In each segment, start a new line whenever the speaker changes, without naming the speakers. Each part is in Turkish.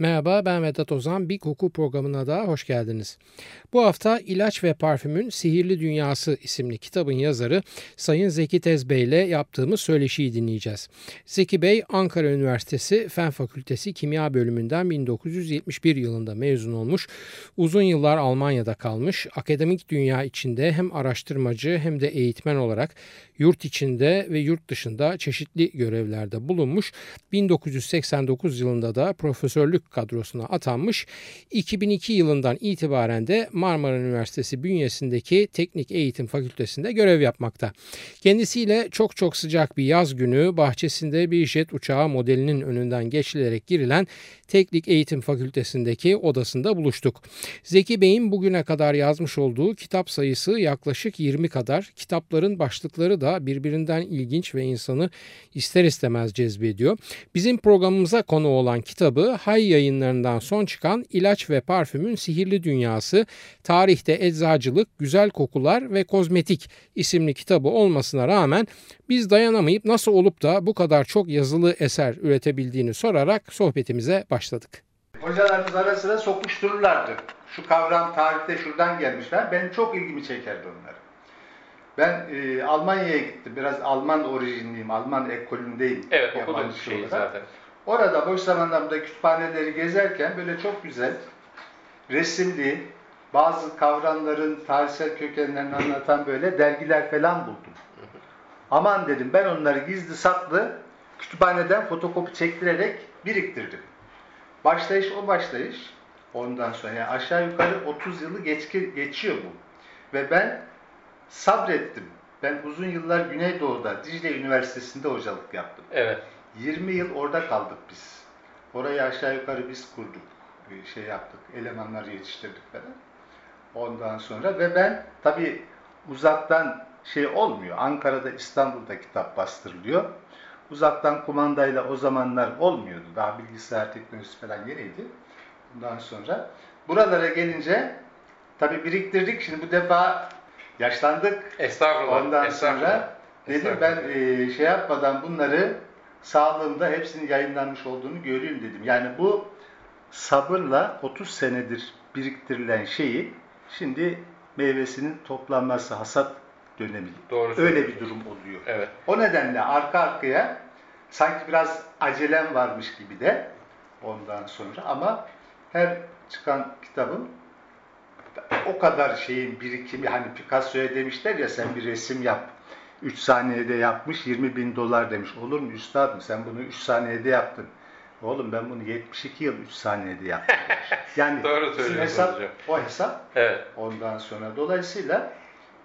Merhaba ben Vedat Ozan. Bir koku programına da hoş geldiniz. Bu hafta İlaç ve Parfümün Sihirli Dünyası isimli kitabın yazarı Sayın Zeki Tezbey ile yaptığımız söyleşiyi dinleyeceğiz. Zeki Bey Ankara Üniversitesi Fen Fakültesi Kimya Bölümünden 1971 yılında mezun olmuş. Uzun yıllar Almanya'da kalmış. Akademik dünya içinde hem araştırmacı hem de eğitmen olarak yurt içinde ve yurt dışında çeşitli görevlerde bulunmuş. 1989 yılında da profesörlük kadrosuna atanmış. 2002 yılından itibaren de Marmara Üniversitesi bünyesindeki Teknik Eğitim Fakültesinde görev yapmakta. Kendisiyle çok çok sıcak bir yaz günü bahçesinde bir jet uçağı modelinin önünden geçilerek girilen Teknik Eğitim Fakültesindeki odasında buluştuk. Zeki Bey'in bugüne kadar yazmış olduğu kitap sayısı yaklaşık 20 kadar. Kitapların başlıkları da birbirinden ilginç ve insanı ister istemez cezbediyor. Bizim programımıza konu olan kitabı Hay yayınlarından son çıkan İlaç ve Parfümün Sihirli Dünyası, Tarihte Eczacılık, Güzel Kokular ve Kozmetik isimli kitabı olmasına rağmen biz dayanamayıp nasıl olup da bu kadar çok yazılı eser üretebildiğini sorarak sohbetimize başladık.
Hocalarımız ara sıra sokuştururlardı. Şu kavram tarihte şuradan gelmişler. Benim çok ilgimi çekerdi onlar. Ben e, Almanya'ya gittim. Biraz Alman orijinliyim. Alman ekolündeyim.
Evet okudum şeyi zaten.
Orada boş zamanlarımda kütüphaneleri gezerken böyle çok güzel resimli bazı kavramların tarihsel kökenlerini anlatan böyle dergiler falan buldum. Aman dedim ben onları gizli saklı kütüphaneden fotokopi çektirerek biriktirdim. Başlayış o başlayış. Ondan sonra yani aşağı yukarı 30 yılı geç, geçiyor bu. Ve ben sabrettim. Ben uzun yıllar Güneydoğu'da Dicle Üniversitesi'nde hocalık yaptım.
Evet.
20 yıl orada kaldık biz. Orayı aşağı yukarı biz kurduk. Şey yaptık, elemanları yetiştirdik falan. Ondan sonra ve ben tabii uzaktan şey olmuyor. Ankara'da, İstanbul'da kitap bastırılıyor. Uzaktan kumandayla o zamanlar olmuyordu. Daha bilgisayar teknolojisi falan yeniydi. Bundan sonra buralara gelince tabii biriktirdik. Şimdi bu defa yaşlandık.
Estağfurullah.
Ondan
estağfurullah.
sonra dedim ben e, şey yapmadan bunları sağlığımda hepsinin yayınlanmış olduğunu göreyim dedim. Yani bu sabırla 30 senedir biriktirilen şeyi şimdi meyvesinin toplanması, hasat dönemi.
Doğru
Öyle bir durum oluyor.
Evet.
O nedenle arka arkaya sanki biraz acelem varmış gibi de ondan sonra ama her çıkan kitabın o kadar şeyin birikimi hani Picasso'ya demişler ya sen bir resim yap 3 saniyede yapmış 20 bin dolar demiş. Olur mu üstadım sen bunu 3 saniyede yaptın. Oğlum ben bunu 72 yıl 3 saniyede yaptım.
Yani Doğru
hesap hocam. o hesap.
Evet.
Ondan sonra dolayısıyla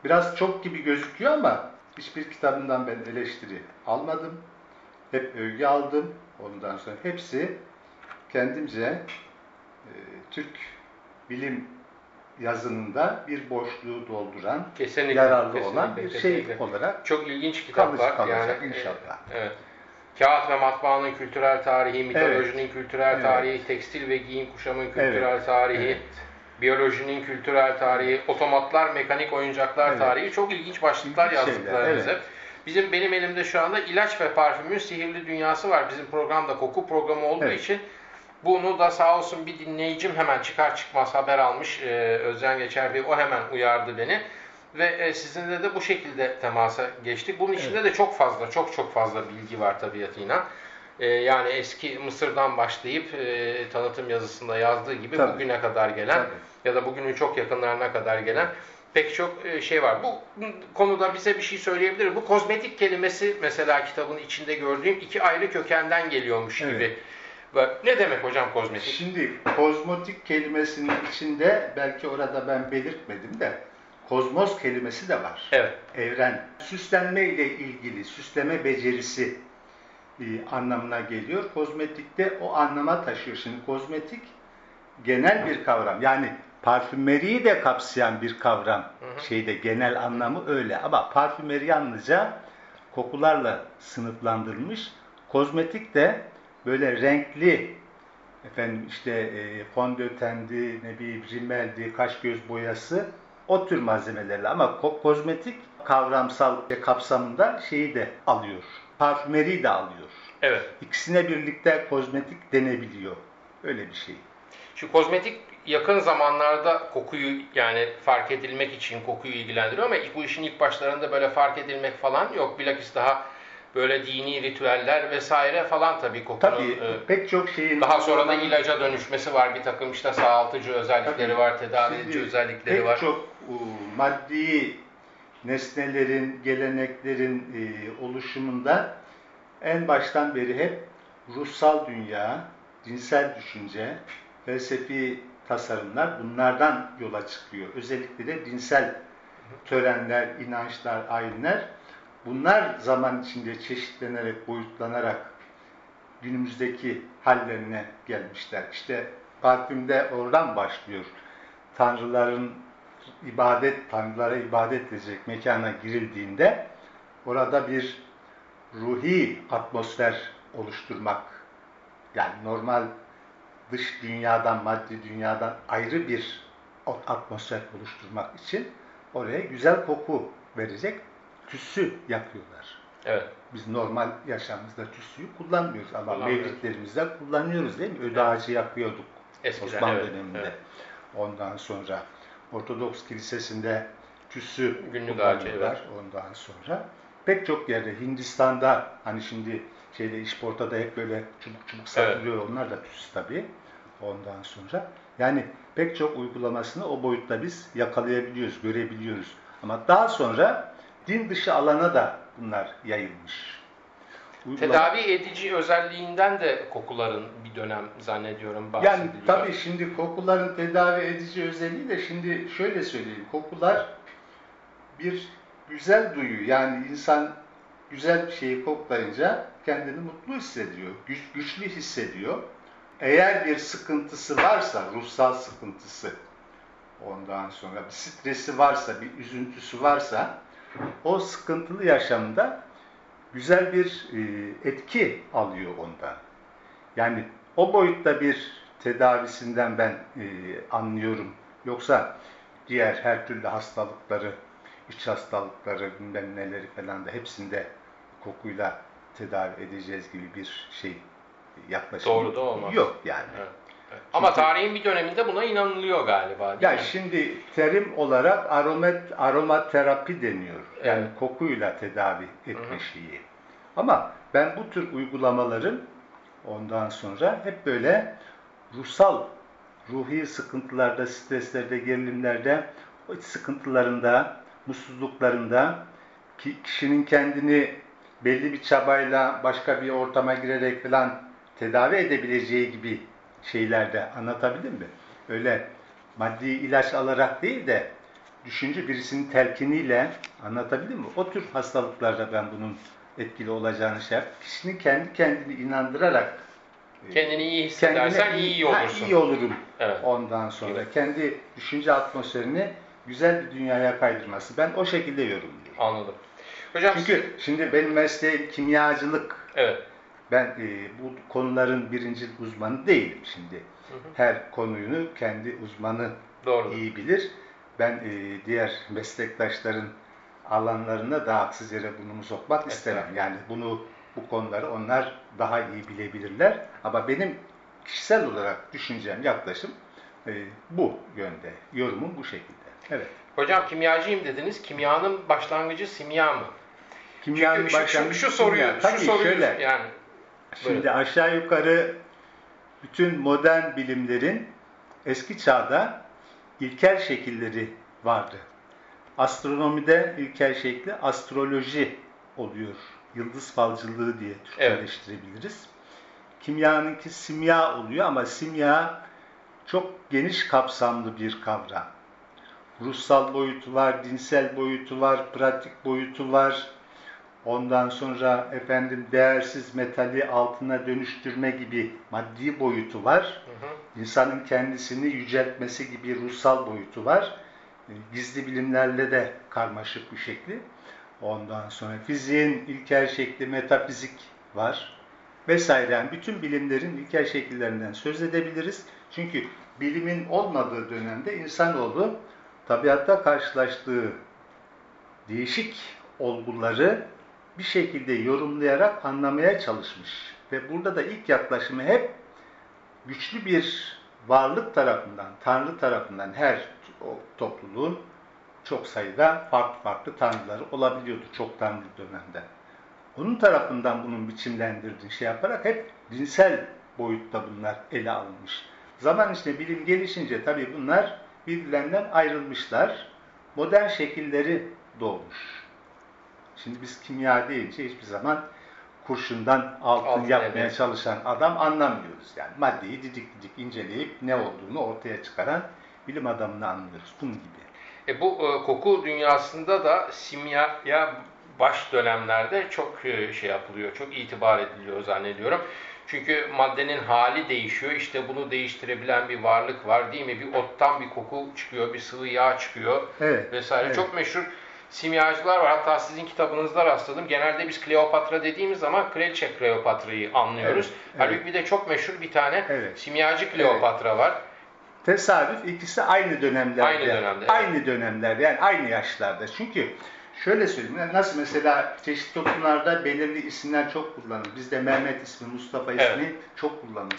biraz çok gibi gözüküyor ama hiçbir kitabından ben eleştiri almadım. Hep övgü aldım. Ondan sonra hepsi kendimce e, Türk bilim yazınında bir boşluğu dolduran,
kesinlikle,
yararlı
kesinlikle,
olan bir
kesinlikle.
şey olarak
çok ilginç kitaplar
kalacak yani inşallah.
E, evet. Kağıt ve matbaanın kültürel tarihi, mitolojinin evet. kültürel evet. tarihi, tekstil ve giyim kuşamın kültürel evet. tarihi, evet. biyolojinin kültürel tarihi, otomatlar, mekanik oyuncaklar evet. tarihi çok ilginç başlıklar ilginç yazdıklar evet. bize. Bizim benim elimde şu anda ilaç ve parfümün sihirli dünyası var. Bizim programda koku programı olduğu evet. için bunu da sağ olsun bir dinleyicim hemen çıkar çıkmaz haber almış. Ee, Özcan Geçer Bey o hemen uyardı beni. Ve e, sizinle de bu şekilde temasa geçtik. Bunun içinde evet. de çok fazla, çok çok fazla bilgi var tabiatıyla. E, yani eski Mısır'dan başlayıp e, tanıtım yazısında yazdığı gibi Tabii. bugüne kadar gelen Tabii. ya da bugünün çok yakınlarına kadar gelen pek çok e, şey var. Bu konuda bize bir şey söyleyebilir. Bu kozmetik kelimesi mesela kitabın içinde gördüğüm iki ayrı kökenden geliyormuş evet. gibi. Ne demek hocam kozmetik?
Şimdi kozmetik kelimesinin içinde belki orada ben belirtmedim de kozmos kelimesi de var.
Evet.
Evren. Süslenme ile ilgili süsleme becerisi e, anlamına geliyor. Kozmetikte o anlama taşıyor. Şimdi kozmetik genel bir kavram. Yani parfümeriyi de kapsayan bir kavram. Hı hı. Şeyde genel anlamı öyle. Ama parfümeri yalnızca kokularla sınıflandırılmış. Kozmetik de böyle renkli efendim işte e, fondötendi, ne bileyim rimeldi, kaş göz boyası o tür malzemelerle ama ko- kozmetik kavramsal ve kapsamında şeyi de alıyor. Parfümeri de alıyor.
Evet.
İkisine birlikte kozmetik denebiliyor. Öyle bir şey.
Şu kozmetik yakın zamanlarda kokuyu yani fark edilmek için kokuyu ilgilendiriyor ama bu işin ilk başlarında böyle fark edilmek falan yok. Bilakis daha böyle dini ritüeller vesaire falan tabii kokunun
Tabii
e,
pek çok şeyin
daha sonra da ilaca dönüşmesi var. Bir takım işte sağaltıcı özellikleri
Tabii.
var, tedavi edici özellikleri
pek
var.
çok e, maddi nesnelerin, geleneklerin e, oluşumunda en baştan beri hep ruhsal dünya, dinsel düşünce, felsefi tasarımlar bunlardan yola çıkıyor. Özellikle de dinsel törenler, inançlar, ayinler bunlar zaman içinde çeşitlenerek, boyutlanarak günümüzdeki hallerine gelmişler. İşte parfümde oradan başlıyor. Tanrıların ibadet, tanrılara ibadet edecek mekana girildiğinde orada bir ruhi atmosfer oluşturmak yani normal dış dünyadan, maddi dünyadan ayrı bir atmosfer oluşturmak için oraya güzel koku verecek tütsü yakıyorlar.
Evet.
Biz normal yaşamımızda tütsüyü kullanmıyoruz ama
Kullanmıyoruz.
mevlitlerimizde kullanıyoruz değil mi? Öde
Evet.
ağacı yakıyorduk
Eskiden,
Osmanlı
evet,
döneminde.
evet.
Ondan sonra Ortodoks kilisesinde tütsü
Günlük ağacı,
kullanıyorlar. Ondan sonra pek çok yerde Hindistan'da hani şimdi şeyde işportada hep böyle çubuk çubuk satılıyor. Onlar da tütsü tabii. Ondan sonra yani pek çok uygulamasını o boyutta biz yakalayabiliyoruz, görebiliyoruz. Ama daha sonra din dışı alana da bunlar yayılmış. Uygulama-
Tedavi edici özelliğinden de kokuların bir dönem zannediyorum
Yani
bahsediliyor.
tabii şimdi kokuların tedavi edici özelliği de şimdi şöyle söyleyeyim. Kokular bir güzel duyu. Yani insan güzel bir şeyi koklayınca kendini mutlu hissediyor. Güç, güçlü hissediyor. Eğer bir sıkıntısı varsa, ruhsal sıkıntısı, ondan sonra bir stresi varsa, bir üzüntüsü varsa, o sıkıntılı yaşamda güzel bir e, etki alıyor ondan. Yani o boyutta bir tedavisinden ben e, anlıyorum. Yoksa diğer her türlü hastalıkları, iç hastalıkları, bilmem neleri falan da hepsinde kokuyla tedavi edeceğiz gibi bir şey yaklaşım
Doğru da olmaz.
yok yani.
Evet, evet. Ama tarihin bir döneminde buna inanılıyor galiba değil
Ya
mi?
şimdi terim olarak aromat aromaterapi deniyor. Yani
Evet.
kokuyla tedavi etme şeyi. Ama ben bu tür uygulamaların ondan sonra hep böyle ruhsal, ruhi sıkıntılarda, streslerde, gerilimlerde, iç sıkıntılarında, mutsuzluklarında ki kişinin kendini belli bir çabayla başka bir ortama girerek falan tedavi edebileceği gibi şeylerde anlatabildim mi? Öyle maddi ilaç alarak değil de düşünce birisinin telkiniyle anlatabildim mi? O tür hastalıklarda ben bunun etkili olacağını şey yap. Kişinin kendi kendini inandırarak e,
Kendini iyi hissedersen
kendine
iyi
ha,
olursun.
iyi olurum.
Evet.
Ondan sonra
Evet.
kendi düşünce atmosferini güzel bir dünyaya kaydırması. Ben o şekilde yorumluyorum.
Anladım. Hocam
Çünkü şimdi benim mesleğim kimyacılık.
evet.
Ben e, bu konuların birinci uzmanı değilim şimdi. Her konuyu kendi uzmanı
Doğru.
iyi bilir. Ben e, diğer meslektaşların alanlarına da haksız yere burnumu sokmak istemem. Yani bunu bu konuları onlar daha iyi bilebilirler. Ama benim kişisel olarak düşüncem, yaklaşım e, bu yönde. Yorumum bu şekilde. Evet.
Hocam kimyacıyım dediniz. Kimyanın başlangıcı simya mı?
Kimyanın
Çünkü şu, şu,
başlangıcı
şu soruyu,
kimya.
şu
Tabii
soruyu
şöyle.
yani
Şimdi aşağı yukarı bütün modern bilimlerin eski çağda ilkel şekilleri vardı. Astronomide ilkel şekli astroloji oluyor. Yıldız falcılığı diye Türkçeleştirebiliriz. Kimyanınki simya oluyor ama simya çok geniş kapsamlı bir kavram. Ruhsal boyutu var, dinsel boyutu var, pratik boyutu var. Ondan sonra efendim değersiz metali altına dönüştürme gibi maddi boyutu var.
Hı hı.
İnsanın kendisini yüceltmesi gibi ruhsal boyutu var. E, Gizli bilimlerle de karmaşık bir şekli. Ondan sonra fiziğin ilkel şekli metafizik var vesaire. Yani bütün bilimlerin ilkel şekillerinden söz edebiliriz. Çünkü bilimin olmadığı dönemde insanoğlu tabiatta karşılaştığı değişik olguları bir şekilde yorumlayarak anlamaya çalışmış. Ve burada da ilk yaklaşımı hep güçlü bir varlık tarafından, Tanrı tarafından her topluluğun çok sayıda farklı farklı tanrıları olabiliyordu çok tanrı dönemde. Onun tarafından bunun biçimlendirdiği şey yaparak hep dinsel boyutta bunlar ele alınmış. Zaman içinde bilim gelişince tabii bunlar birbirlerinden ayrılmışlar. Modern şekilleri doğmuş. Şimdi biz kimya deyince hiçbir zaman kurşundan altın, altın yapmaya evet. çalışan adam anlamıyoruz. Yani maddeyi didik didik inceleyip ne olduğunu ortaya çıkaran bilim adamını anlıyoruz. Bunun gibi.
E bu e, koku dünyasında da simyaya baş dönemlerde çok e, şey yapılıyor, çok itibar ediliyor zannediyorum. Çünkü maddenin hali değişiyor. İşte bunu değiştirebilen bir varlık var değil mi? Bir ottan bir koku çıkıyor, bir sıvı yağ çıkıyor
evet,
vesaire.
Evet.
Çok meşhur simyacılar var. Hatta sizin kitabınızda rastladım. Genelde biz Kleopatra dediğimiz zaman Kraliçe Kleopatra'yı anlıyoruz. Evet, Halbuki evet. bir de çok meşhur bir tane evet. simyacı Kleopatra evet. var.
Tesadüf ikisi aynı dönemlerde.
Aynı dönemde.
Aynı evet. dönemlerde yani aynı yaşlarda. Çünkü şöyle söyleyeyim. Yani nasıl mesela çeşitli toplumlarda belirli isimler çok kullanılır. Bizde Mehmet ismi, Mustafa ismi evet. çok kullanılır.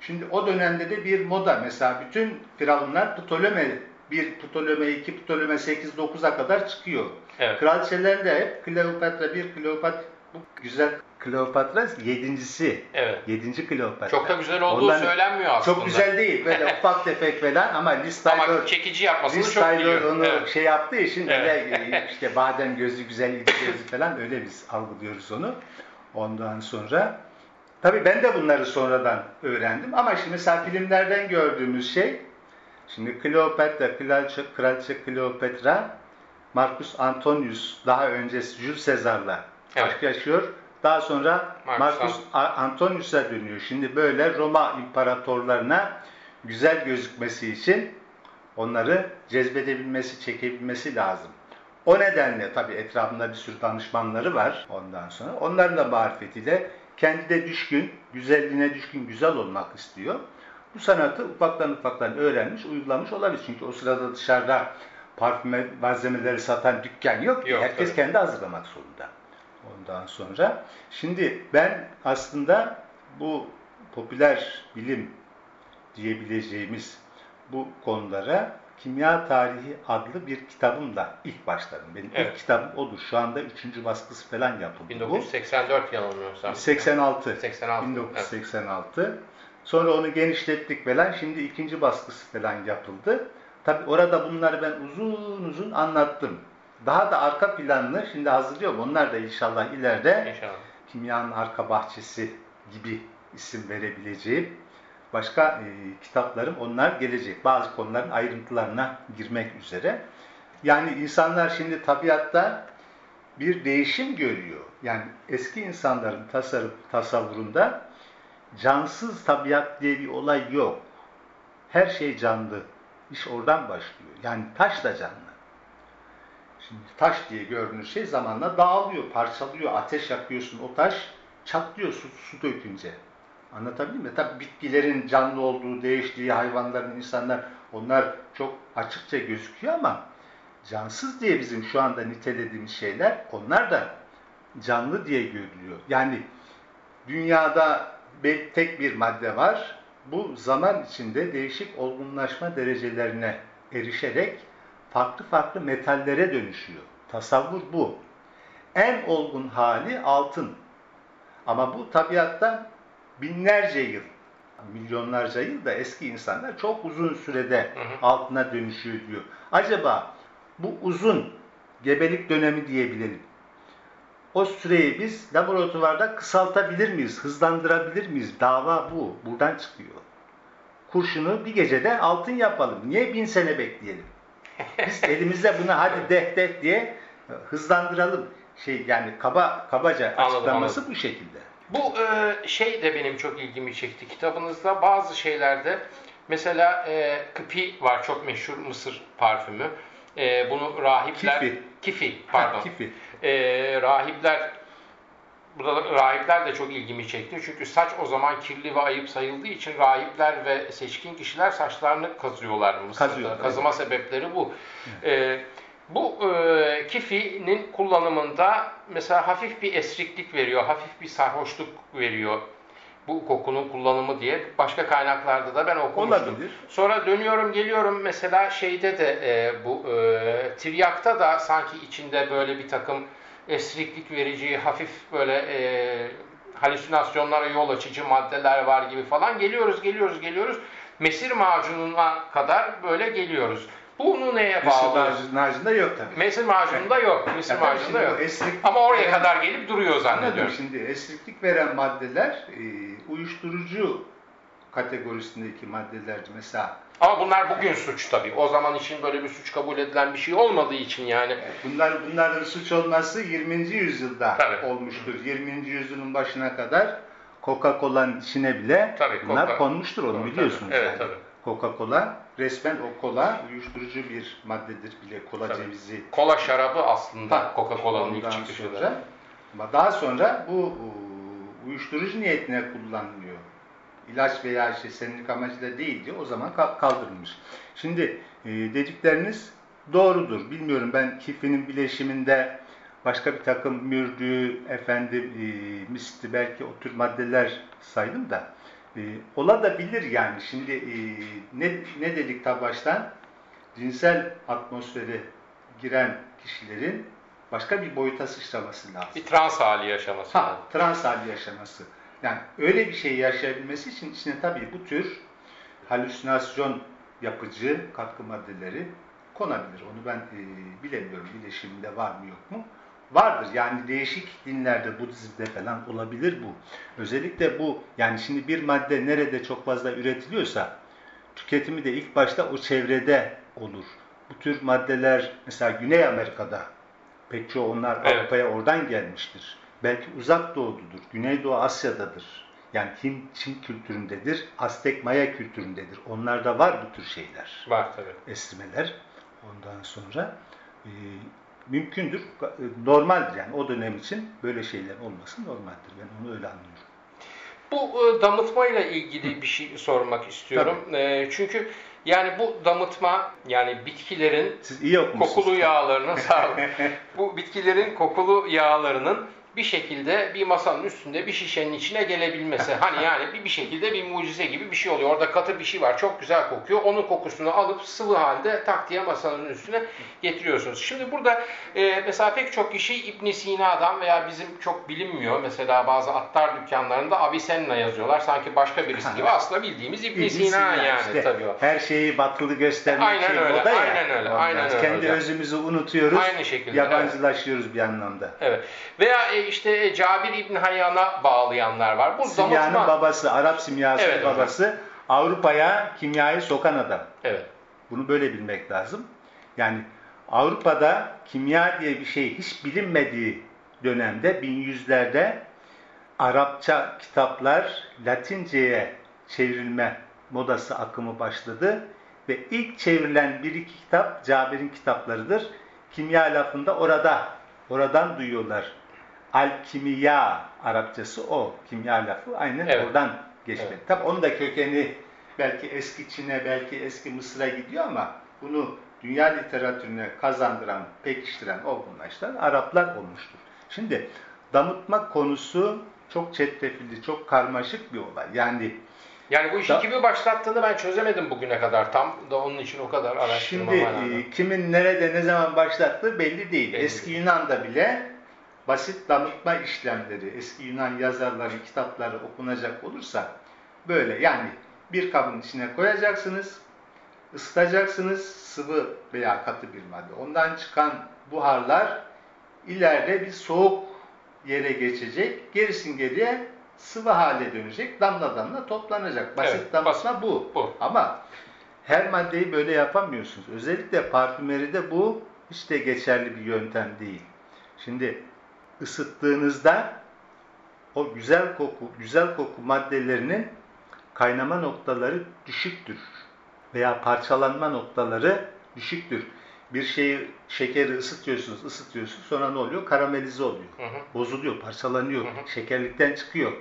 Şimdi o dönemde de bir moda mesela bütün firavunlar Ptolemy 1 Ptolemy 2 Ptolemy 8 9'a kadar çıkıyor. Evet. Kraliçeler de hep Kleopatra 1 Kleopatra bu güzel Kleopatra yedincisi.
Evet.
Yedinci Kleopatra.
Çok da güzel olduğu Ondan söylenmiyor aslında.
Çok güzel değil. Böyle ufak tefek falan ama Liz Taylor,
ama çekici yapmasını Liz çok Taylor
onu evet. şey yaptığı için evet. öyle işte badem gözü güzel gözü falan öyle biz algılıyoruz onu. Ondan sonra tabii ben de bunları sonradan öğrendim ama şimdi mesela filmlerden gördüğümüz şey şimdi Kleopatra, Kraliçe, Kraliçe Kleopatra Marcus Antonius daha önce Jules Caesar'la evet. aşk yaşıyor. Daha sonra Marcus, Marcus Antonius'a dönüyor. Şimdi böyle Roma imparatorlarına güzel gözükmesi için onları cezbedebilmesi, çekebilmesi lazım. O nedenle tabii etrafında bir sürü danışmanları var ondan sonra. Onların da marifetiyle kendi de düşkün, güzelliğine düşkün, güzel olmak istiyor. Bu sanatı ufaktan ufaktan öğrenmiş, uygulamış olabilir. Çünkü o sırada dışarıda parfüm malzemeleri satan dükkan yok. yok Herkes tabii. kendi hazırlamak zorunda. Ondan sonra. Şimdi ben aslında bu popüler bilim diyebileceğimiz bu konulara Kimya Tarihi adlı bir kitabımla ilk başladım. Benim evet. ilk kitabım odur. Şu anda üçüncü baskısı falan yapıldı
1984 yanılmıyorsam.
86.
86.
1986. Evet. Sonra onu genişlettik falan. Şimdi ikinci baskısı falan yapıldı. Tabi orada bunları ben uzun uzun anlattım. Daha da arka planını şimdi hazırlıyorum. Onlar da inşallah ileride
inşallah.
Kimyanın Arka Bahçesi gibi isim verebileceğim başka e, kitaplarım onlar gelecek. Bazı konuların ayrıntılarına girmek üzere. Yani insanlar şimdi tabiatta bir değişim görüyor. Yani eski insanların tasarım, tasavvurunda cansız tabiat diye bir olay yok. Her şey canlı. İş oradan başlıyor. Yani taş da canlı. Şimdi taş diye gördüğünüz şey zamanla dağılıyor, parçalıyor. Ateş yakıyorsun o taş çatlıyor su, su dökünce. Anlatabildim mi? Tabii bitkilerin canlı olduğu, değiştiği, hayvanların, insanlar onlar çok açıkça gözüküyor ama cansız diye bizim şu anda nitelediğimiz şeyler onlar da canlı diye görülüyor. Yani dünyada tek bir madde var. Bu zaman içinde değişik olgunlaşma derecelerine erişerek farklı farklı metallere dönüşüyor. Tasavvur bu. En olgun hali altın. Ama bu tabiatta binlerce yıl, milyonlarca yıl da eski insanlar çok uzun sürede altına dönüşüyor diyor. Acaba bu uzun gebelik dönemi diyebilelim. O süreyi biz laboratuvarda kısaltabilir miyiz, hızlandırabilir miyiz? Dava bu. Buradan çıkıyor. Kurşunu bir gecede altın yapalım. Niye bin sene bekleyelim? Biz elimizde bunu hadi deh deh diye hızlandıralım. Şey yani kaba kabaca açıklaması anladım. bu şekilde.
Bu e, şey de benim çok ilgimi çekti. Kitabınızda bazı şeylerde mesela e, Kıpi var çok meşhur Mısır parfümü. E, bunu rahipler...
Kifi.
Kifi pardon.
Ha, kifi.
E, rahipler Burada rahipler de çok ilgimi çekti. Çünkü saç o zaman kirli ve ayıp sayıldığı için rahipler ve seçkin kişiler saçlarını kazıyorlar Mısır'da.
Kazıyor,
Kazıma sebepleri bu. Ee, bu e, kifinin kullanımında mesela hafif bir esriklik veriyor, hafif bir sarhoşluk veriyor bu kokunun kullanımı diye başka kaynaklarda da ben okumuştum.
Olabilir.
Sonra dönüyorum geliyorum mesela şeyde de e, bu e, tiryakta da sanki içinde böyle bir takım esriklik verici, hafif böyle e, halüsinasyonlara yol açıcı maddeler var gibi falan. Geliyoruz, geliyoruz, geliyoruz. Mesir macununa kadar böyle geliyoruz. Bunu neye bağlı?
Mesir macununda yok tabii.
Mesir macununda yok. Mesir
Ya tabii şimdi
yok.
o esriklik
Ama oraya kadar gelip duruyor zannediyorum.
Şimdi esriklik veren maddeler e, uyuşturucu kategorisindeki maddeler mesela
Ama bunlar bugün suç tabii. O zaman için böyle bir suç kabul edilen bir şey olmadığı için yani.
bunlar bunların suç olması 20. yüzyılda
Tabii.
olmuştur. 20. yüzyılın başına kadar Coca-Cola'nın içine bile
Tabii,
bunlar
Coca-
konmuştur onu
Tabii,
biliyorsunuz.
evet,
yani.
tabii.
Coca-Cola resmen o kola uyuşturucu bir maddedir bile kola
Tabii.
cevizi.
Kola şarabı aslında Coca-Cola'nın ilk
ondan
çıkışı.
sonra- Ama daha sonra bu e, uyuşturucu niyetine kullanılıyor. İlaç veya işte senlik amacıyla değildi. O zaman ka- kaldırılmış. Şimdi e, dedikleriniz doğrudur. Bilmiyorum ben kifinin bileşiminde başka bir takım mürdü, efendim e, misti belki o tür maddeler saydım da e, ola da bilir yani. Şimdi e, ne, ne dedik ta baştan? Cinsel atmosfere giren kişilerin başka bir boyuta sıçraması lazım.
Bir trans hali yaşaması.
Ha, trans hali yaşaması. Yani öyle bir şey yaşayabilmesi için içine tabii bu tür halüsinasyon yapıcı katkı maddeleri konabilir. Onu ben e, bilemiyorum. Bileşiminde var mı yok mu? Vardır. Yani değişik dinlerde, Budizm'de falan olabilir bu. Özellikle bu, yani şimdi bir madde nerede çok fazla üretiliyorsa tüketimi de ilk başta o çevrede olur. Bu tür maddeler mesela Güney Amerika'da pek çoğu onlar
Evet.
Avrupa'ya oradan gelmiştir. Belki uzak doğududur, Güneydoğu Asya'dadır. Yani Hint, Çin kültüründedir, Aztek Maya kültüründedir. Onlarda var bu tür şeyler,
Var tabii.
esrimeler. Ondan sonra e, mümkündür, e, normaldir yani o dönem için böyle şeyler olması normaldir. Ben onu öyle anlıyorum.
Bu e, damıtmayla ilgili bir şey sormak istiyorum. E, çünkü yani bu damıtma yani bitkilerin
Siz iyi
kokulu yağlarının sağ olun. bu bitkilerin kokulu yağlarının bir şekilde bir masanın üstünde bir şişenin içine gelebilmesi. Hani yani bir, bir şekilde bir mucize gibi bir şey oluyor. Orada katı bir şey var. Çok güzel kokuyor. Onun kokusunu alıp sıvı halde tak diye masanın üstüne getiriyorsunuz. Şimdi burada e, mesela pek çok kişi İbn Sina'dan veya bizim çok bilinmiyor. Mesela bazı attar dükkanlarında Avicenna yazıyorlar. Sanki başka birisi gibi. Aslında bildiğimiz İbn,
İbn
Sina, yani
işte
tabii o.
Her şeyi batılı göstermek
Aynen
şey
öyle,
ya.
aynen öyle,
Ondan
aynen öyle
Kendi
hocam.
özümüzü unutuyoruz.
Aynı şekilde,
Yabancılaşıyoruz bir anlamda.
Evet. Veya e, işte Cabir İbn Hayyan'a bağlayanlar var. Bu
Simyanın
damıtma-
babası, Arap simyasının
Evet
babası Avrupa'ya kimyayı sokan adam.
Evet.
Bunu böyle bilmek lazım. Yani Avrupa'da kimya diye bir şey hiç bilinmediği dönemde 1100'lerde Arapça kitaplar Latinceye çevrilme modası akımı başladı ve ilk çevrilen bir iki kitap Cabir'in kitaplarıdır. Kimya lafında orada, oradan duyuyorlar. Alkimiya Arapçası o. Kimya lafı aynen
Evet.
oradan geçmedi.
Evet.
Tabi onun da kökeni belki eski Çin'e, belki eski Mısır'a gidiyor ama bunu dünya literatürüne kazandıran, pekiştiren, olgunlaştıran Araplar olmuştur. Şimdi damıtma konusu çok çetrefilli, çok karmaşık bir olay. Yani
Yani bu işi
Da-
kimi başlattığını ben çözemedim bugüne kadar. Tam da onun için o kadar araştırmama
Şimdi e, kimin nerede ne zaman başlattığı belli değil.
Belli
eski
değil.
Yunan'da bile basit damıtma işlemleri, eski Yunan yazarların kitapları okunacak olursa böyle yani bir kabın içine koyacaksınız, ısıtacaksınız sıvı veya katı bir madde. Ondan çıkan buharlar ileride bir soğuk yere geçecek, gerisin geriye sıvı hale dönecek, damla damla toplanacak. Basit
Evet,
damıtma bu.
bu.
Ama her maddeyi böyle yapamıyorsunuz. Özellikle parfümeride bu hiç de geçerli bir yöntem değil. Şimdi ısıttığınızda o güzel koku, güzel koku maddelerinin kaynama noktaları düşüktür veya parçalanma noktaları düşüktür. bir şeyi şekeri ısıtıyorsunuz, ısıtıyorsunuz. Sonra ne oluyor? Karamelize oluyor.
Hı hı.
Bozuluyor, parçalanıyor.
Hı hı.
Şekerlikten çıkıyor.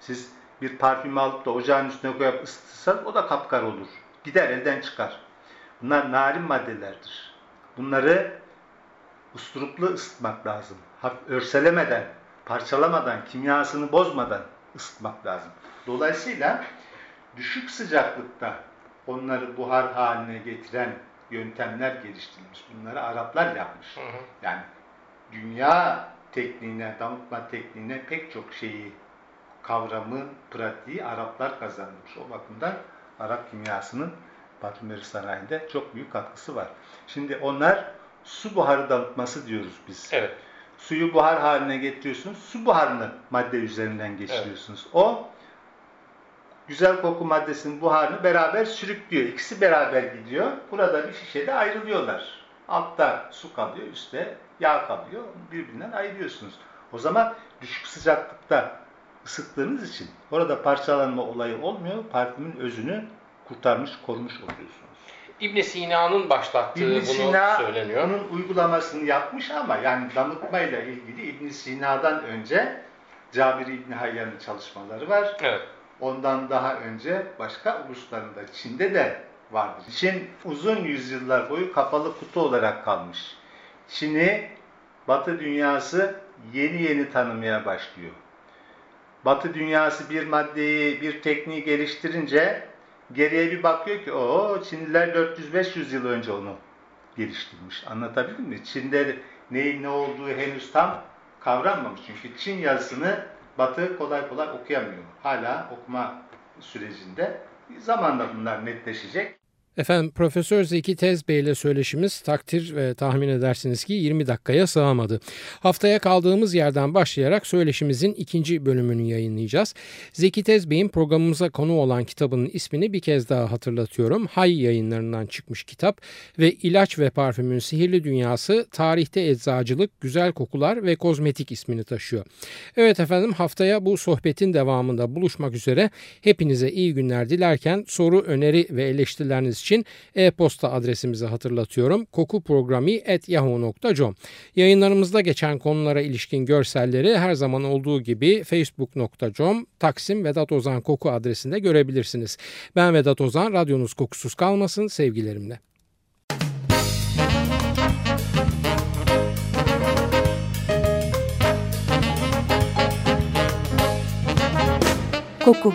Siz bir parfüm alıp da ocağın üstüne koyup ısıtırsanız o da kapkar olur. Gider, elden çıkar. Bunlar narin maddelerdir. Bunları usturuplu ısıtmak lazım. Örselemeden, parçalamadan, kimyasını bozmadan ısıtmak lazım. Dolayısıyla düşük sıcaklıkta onları buhar haline getiren yöntemler geliştirilmiş. Bunları Araplar yapmış.
Hı hı.
Yani dünya tekniğine, damıtma tekniğine pek çok şeyi, kavramı, pratiği Araplar kazanmış. O bakımdan Arap kimyasının parfümeri sanayinde çok büyük katkısı var. Şimdi onlar su buharı damıtması diyoruz biz.
Evet.
Suyu buhar haline getiriyorsunuz. Su buharını madde üzerinden geçiriyorsunuz. O güzel koku maddesinin buharını beraber sürüklüyor. İkisi beraber gidiyor. Burada bir şişede ayrılıyorlar. Altta su kalıyor, üstte yağ kalıyor. Birbirinden ayırıyorsunuz. O zaman düşük sıcaklıkta ısıttığınız için orada parçalanma olayı olmuyor. Parfümün özünü kurtarmış, korumuş oluyorsunuz.
İbn Sina'nın başlattığı
İbn
bunu
Sina
söyleniyor.
bunun uygulamasını yapmış ama yani damıtmayla ilgili İbn Sina'dan önce Cabir İbn Hayyan'ın çalışmaları var.
Evet.
Ondan daha önce başka uluslarında Çin'de de vardır. Çin uzun yüzyıllar boyu kapalı kutu olarak kalmış. Çin'i Batı dünyası yeni yeni tanımaya başlıyor. Batı dünyası bir maddeyi, bir tekniği geliştirince geriye bir bakıyor ki o Çinliler 400-500 yıl önce onu geliştirmiş. Anlatabildim mi? Çin'de neyin ne olduğu henüz tam kavranmamış. Çünkü Çin yazısını Batı kolay kolay okuyamıyor. Hala okuma sürecinde. Zamanla bunlar netleşecek.
Efendim Profesör Zeki Tezbey ile söyleşimiz takdir ve tahmin edersiniz ki 20 dakikaya sığamadı. Haftaya kaldığımız yerden başlayarak söyleşimizin ikinci bölümünü yayınlayacağız. Zeki Tezbey'in programımıza konu olan kitabının ismini bir kez daha hatırlatıyorum. Hay yayınlarından çıkmış kitap ve ilaç ve parfümün sihirli dünyası tarihte eczacılık, güzel kokular ve kozmetik ismini taşıyor. Evet efendim haftaya bu sohbetin devamında buluşmak üzere hepinize iyi günler dilerken soru, öneri ve eleştirileriniz için e-posta adresimizi hatırlatıyorum. kokuprogrami.yahoo.com Yayınlarımızda geçen konulara ilişkin görselleri her zaman olduğu gibi facebook.com Taksim Vedat Ozan Koku adresinde görebilirsiniz. Ben Vedat Ozan, radyonuz kokusuz kalmasın sevgilerimle.
Koku